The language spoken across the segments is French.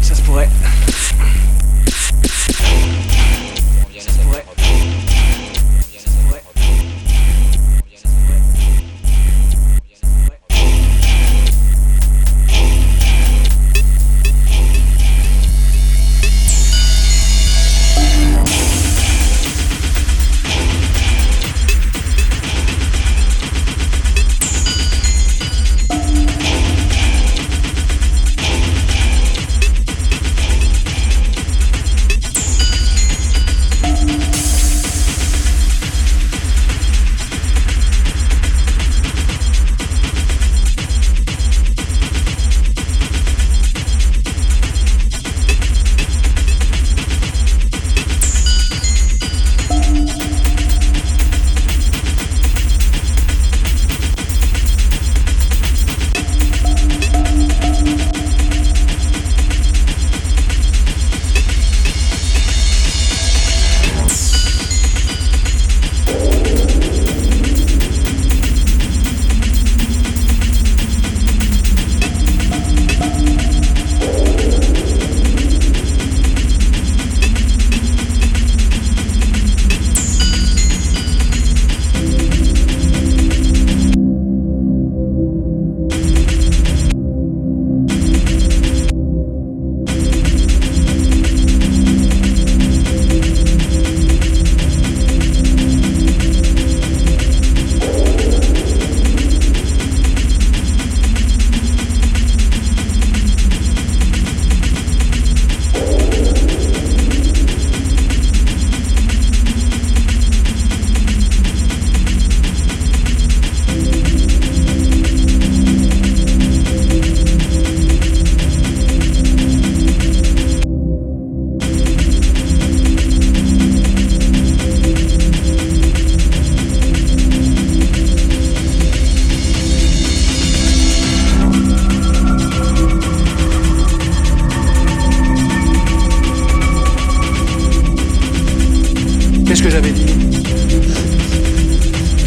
Ça se pourrait.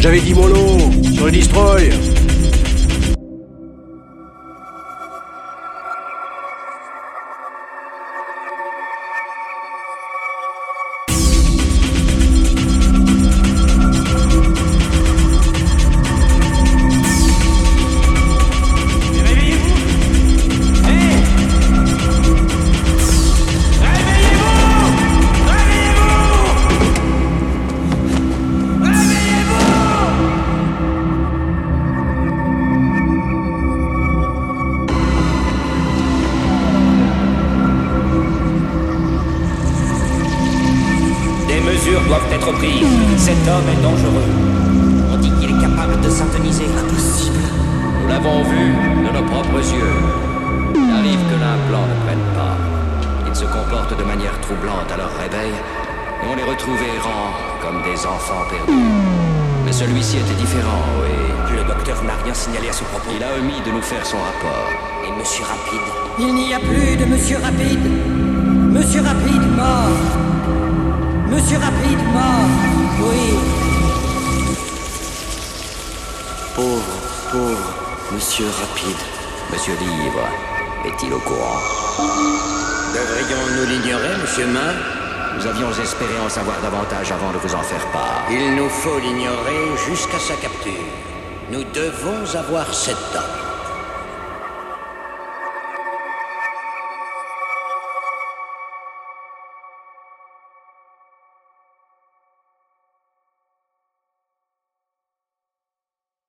J'avais dit mon lot sur le destroy. Cet homme est dangereux. On dit qu'il est capable de s'intoniser. Impossible. Nous l'avons vu de nos propres yeux. Il arrive que l'implant ne prenne pas. Ils se comportent de manière troublante à leur réveil et on les retrouve errants comme des enfants perdus. Mais celui-ci était différent, oui. Le docteur n'a rien signalé à son propos. Il a omis de nous faire son rapport. Et Monsieur Rapide? Il n'y a plus de Monsieur Rapide. Monsieur Rapide mort. Monsieur Rapide mort. Oui. Pauvre, pauvre Monsieur Rapide. Monsieur Livre est-il au courant? Devrions-nous l'ignorer, monsieur Main? Nous avions espéré en savoir davantage avant de vous en faire part. Il nous faut l'ignorer jusqu'à sa capture. Nous devons avoir cet homme.